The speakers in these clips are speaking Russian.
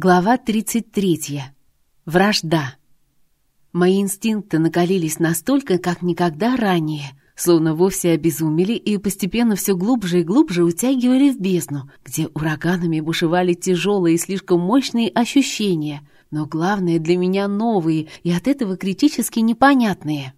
Глава 33. Вражда. Мои инстинкты накалились настолько, как никогда ранее, словно вовсе обезумели и постепенно все глубже и глубже утягивали в бездну, где ураганами бушевали тяжелые и слишком мощные ощущения, но главное для меня новые и от этого критически непонятные.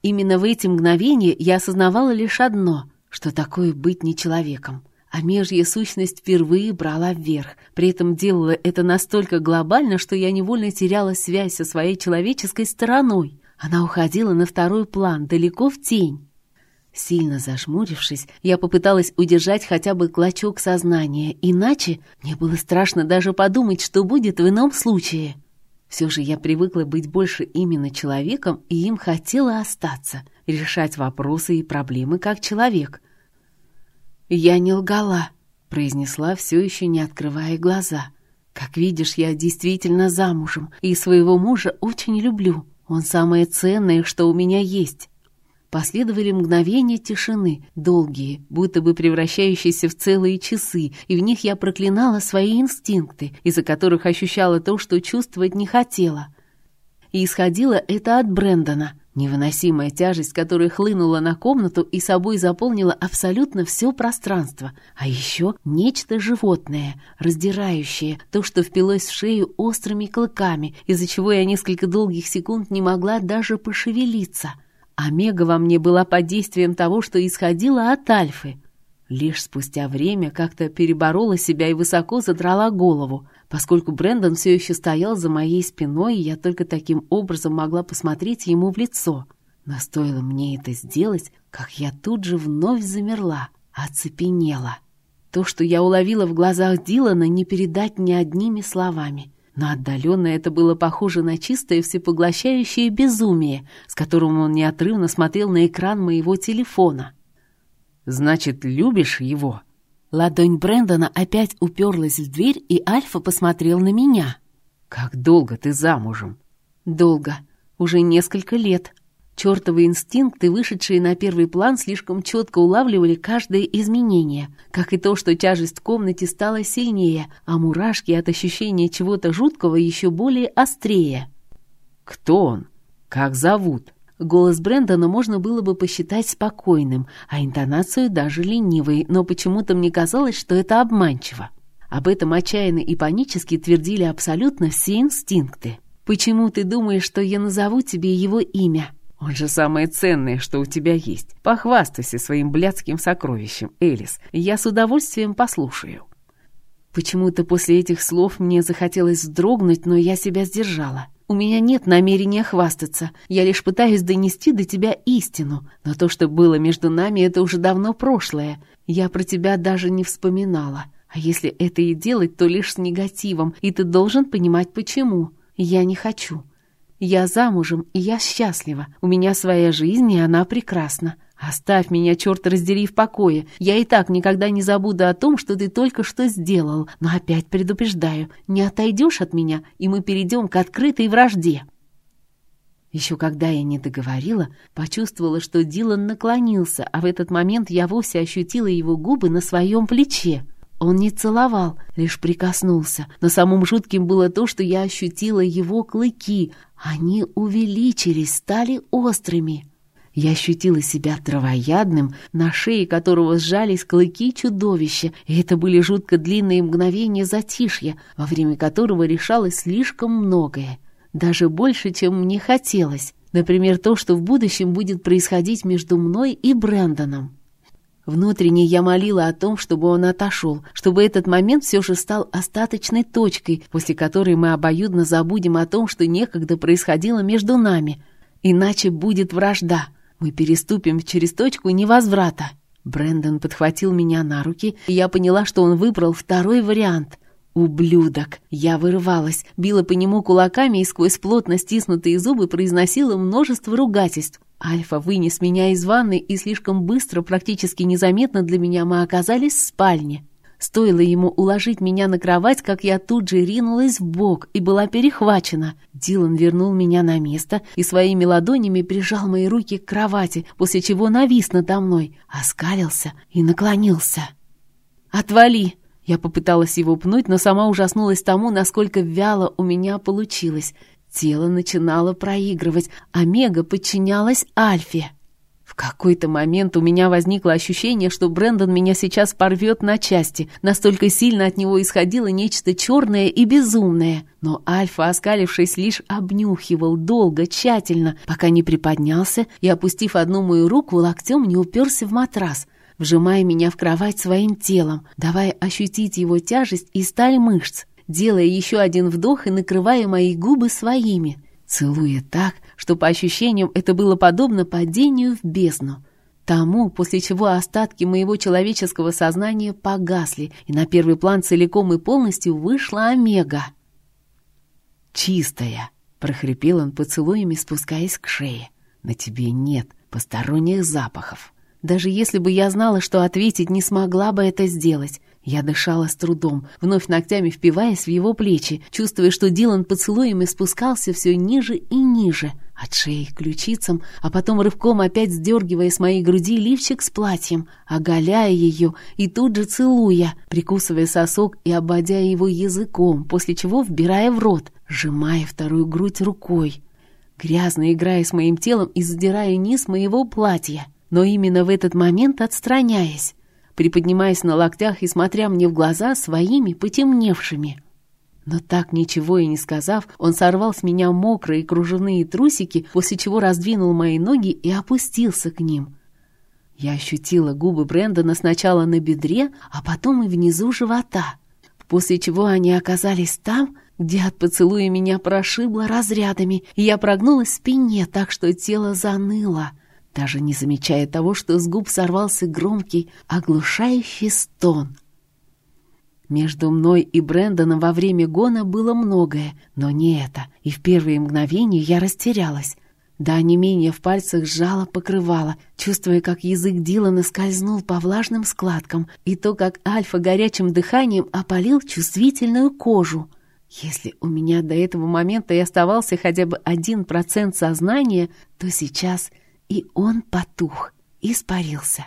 Именно в эти мгновения я осознавала лишь одно, что такое быть не человеком — а межья сущность впервые брала вверх. При этом делала это настолько глобально, что я невольно теряла связь со своей человеческой стороной. Она уходила на второй план, далеко в тень. Сильно зажмурившись, я попыталась удержать хотя бы клочок сознания, иначе мне было страшно даже подумать, что будет в ином случае. Все же я привыкла быть больше именно человеком, и им хотела остаться, решать вопросы и проблемы как человек. «Я не лгала», — произнесла, все еще не открывая глаза. «Как видишь, я действительно замужем, и своего мужа очень люблю. Он самое ценное, что у меня есть». Последовали мгновения тишины, долгие, будто бы превращающиеся в целые часы, и в них я проклинала свои инстинкты, из-за которых ощущала то, что чувствовать не хотела. И исходило это от Брэндона — Невыносимая тяжесть, которая хлынула на комнату и собой заполнила абсолютно все пространство. А еще нечто животное, раздирающее, то, что впилось в шею острыми клыками, из-за чего я несколько долгих секунд не могла даже пошевелиться. Омега во мне была под действием того, что исходило от Альфы. Лишь спустя время как-то переборола себя и высоко задрала голову. Поскольку Брэндон все еще стоял за моей спиной, я только таким образом могла посмотреть ему в лицо. Но стоило мне это сделать, как я тут же вновь замерла, оцепенела. То, что я уловила в глазах Дилана, не передать ни одними словами. Но отдаленно это было похоже на чистое всепоглощающее безумие, с которым он неотрывно смотрел на экран моего телефона. «Значит, любишь его?» Ладонь Брэндона опять уперлась в дверь, и Альфа посмотрел на меня. «Как долго ты замужем?» «Долго. Уже несколько лет». Чертовы инстинкты, вышедшие на первый план, слишком четко улавливали каждое изменение, как и то, что тяжесть в комнате стала сильнее, а мурашки от ощущения чего-то жуткого еще более острее. «Кто он? Как зовут?» Голос Брэндона можно было бы посчитать спокойным, а интонацию даже ленивой, но почему-то мне казалось, что это обманчиво. Об этом отчаянно и панически твердили абсолютно все инстинкты. «Почему ты думаешь, что я назову тебе его имя?» «Он же самое ценное, что у тебя есть. Похвастайся своим блядским сокровищем, Элис. Я с удовольствием послушаю». Почему-то после этих слов мне захотелось вздрогнуть, но я себя сдержала. У меня нет намерения хвастаться. Я лишь пытаюсь донести до тебя истину. Но то, что было между нами, это уже давно прошлое. Я про тебя даже не вспоминала. А если это и делать, то лишь с негативом, и ты должен понимать, почему. Я не хочу. Я замужем, и я счастлива. У меня своя жизнь, и она прекрасна. «Оставь меня, черт раздери, в покое. Я и так никогда не забуду о том, что ты только что сделал. Но опять предупреждаю, не отойдешь от меня, и мы перейдем к открытой вражде». Еще когда я не договорила, почувствовала, что Дилан наклонился, а в этот момент я вовсе ощутила его губы на своем плече. Он не целовал, лишь прикоснулся, но самым жутким было то, что я ощутила его клыки. Они увеличились, стали острыми. Я ощутила себя травоядным, на шее которого сжались клыки чудовища, и это были жутко длинные мгновения затишья, во время которого решалось слишком многое. Даже больше, чем мне хотелось. Например, то, что в будущем будет происходить между мной и Брэндоном. Внутренне я молила о том, чтобы он отошел, чтобы этот момент все же стал остаточной точкой, после которой мы обоюдно забудем о том, что некогда происходило между нами. Иначе будет вражда, мы переступим через точку невозврата. Брэндон подхватил меня на руки, и я поняла, что он выбрал второй вариант. «Ублюдок!» Я вырывалась, била по нему кулаками и сквозь плотно стиснутые зубы произносила множество ругательств. Альфа вынес меня из ванны, и слишком быстро, практически незаметно для меня, мы оказались в спальне. Стоило ему уложить меня на кровать, как я тут же ринулась в бок и была перехвачена. Дилан вернул меня на место и своими ладонями прижал мои руки к кровати, после чего навис надо мной, оскалился и наклонился. «Отвали!» Я попыталась его пнуть, но сама ужаснулась тому, насколько вяло у меня получилось. Тело начинало проигрывать, Омега подчинялась Альфе. В какой-то момент у меня возникло ощущение, что Брэндон меня сейчас порвет на части. Настолько сильно от него исходило нечто черное и безумное. Но Альфа, оскалившись, лишь обнюхивал долго, тщательно, пока не приподнялся и, опустив одну мою руку, локтем не уперся в матрас, вжимая меня в кровать своим телом, давая ощутить его тяжесть и сталь мышц, делая еще один вдох и накрывая мои губы своими, целуя так, что по ощущениям это было подобно падению в бездну. Тому, после чего остатки моего человеческого сознания погасли, и на первый план целиком и полностью вышла Омега. «Чистая!» — прохрипел он поцелуями, спускаясь к шее. «На тебе нет посторонних запахов». Даже если бы я знала, что ответить, не смогла бы это сделать. Я дышала с трудом, вновь ногтями впиваясь в его плечи, чувствуя, что Дилан поцелуями спускался все ниже и ниже, от шеи к ключицам, а потом рывком опять сдергивая с моей груди лифчик с платьем, оголяя ее и тут же целуя, прикусывая сосок и обводя его языком, после чего вбирая в рот, сжимая вторую грудь рукой, грязно играя с моим телом и задирая низ моего платья, но именно в этот момент отстраняясь приподнимаясь на локтях и смотря мне в глаза своими потемневшими. Но так ничего и не сказав, он сорвал с меня мокрые кружевные трусики, после чего раздвинул мои ноги и опустился к ним. Я ощутила губы Брэндона сначала на бедре, а потом и внизу живота, после чего они оказались там, где от поцелуя меня прошибло разрядами, и я прогнулась в спине так, что тело заныло — даже не замечая того, что с губ сорвался громкий, оглушающий стон. Между мной и Брэндоном во время гона было многое, но не это, и в первые мгновения я растерялась. Да не менее в пальцах сжала покрывало, чувствуя, как язык Дилана скользнул по влажным складкам, и то, как Альфа горячим дыханием опалил чувствительную кожу. Если у меня до этого момента и оставался хотя бы один процент сознания, то сейчас — и он потух, испарился.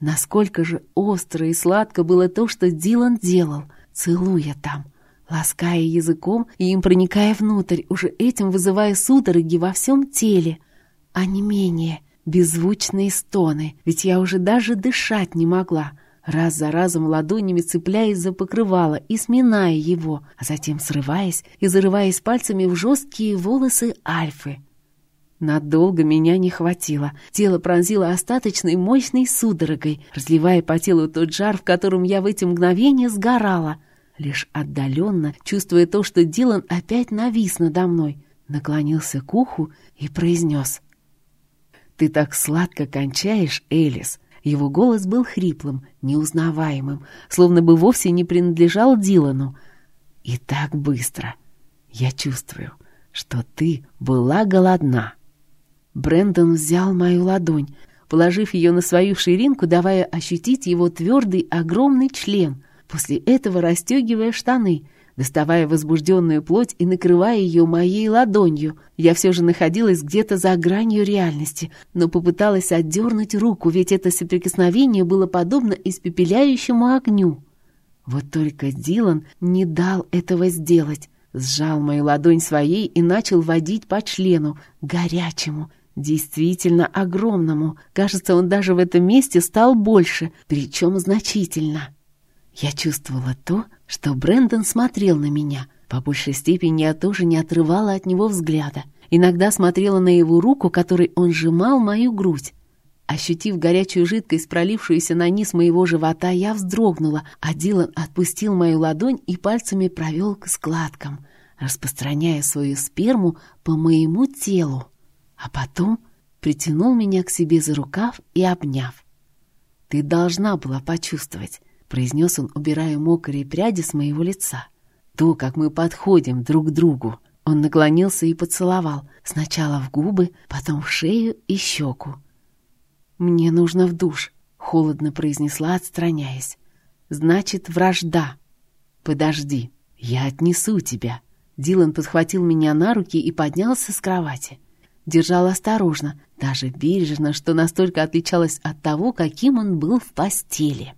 Насколько же остро и сладко было то, что Дилан делал, целуя там, лаская языком и им проникая внутрь, уже этим вызывая судороги во всем теле, а не менее беззвучные стоны, ведь я уже даже дышать не могла, раз за разом ладонями цепляясь за покрывало и сминая его, а затем срываясь и зарываясь пальцами в жесткие волосы Альфы. Надолго меня не хватило. Тело пронзило остаточной мощной судорогой, разливая по телу тот жар, в котором я в эти мгновения сгорала. Лишь отдаленно, чувствуя то, что Дилан опять навис надо мной, наклонился к уху и произнес. «Ты так сладко кончаешь, Элис!» Его голос был хриплым, неузнаваемым, словно бы вовсе не принадлежал Дилану. «И так быстро! Я чувствую, что ты была голодна!» Брендон взял мою ладонь, положив ее на свою ширинку, давая ощутить его твердый огромный член, после этого расстегивая штаны, доставая возбужденную плоть и накрывая ее моей ладонью. Я все же находилась где-то за гранью реальности, но попыталась отдернуть руку, ведь это соприкосновение было подобно испепеляющему огню. Вот только Дилан не дал этого сделать. Сжал мою ладонь своей и начал водить по члену, горячему, Действительно огромному. Кажется, он даже в этом месте стал больше, причем значительно. Я чувствовала то, что Брэндон смотрел на меня. По большей степени я тоже не отрывала от него взгляда. Иногда смотрела на его руку, которой он сжимал мою грудь. Ощутив горячую жидкость, пролившуюся на низ моего живота, я вздрогнула, а Дилан отпустил мою ладонь и пальцами провел к складкам, распространяя свою сперму по моему телу а потом притянул меня к себе за рукав и обняв. «Ты должна была почувствовать», — произнес он, убирая мокрые пряди с моего лица. «То, как мы подходим друг к другу». Он наклонился и поцеловал, сначала в губы, потом в шею и щеку. «Мне нужно в душ», — холодно произнесла, отстраняясь. «Значит, вражда». «Подожди, я отнесу тебя». Дилан подхватил меня на руки и поднялся с кровати держал осторожно, даже бережно, что настолько отличалось от того, каким он был в постели.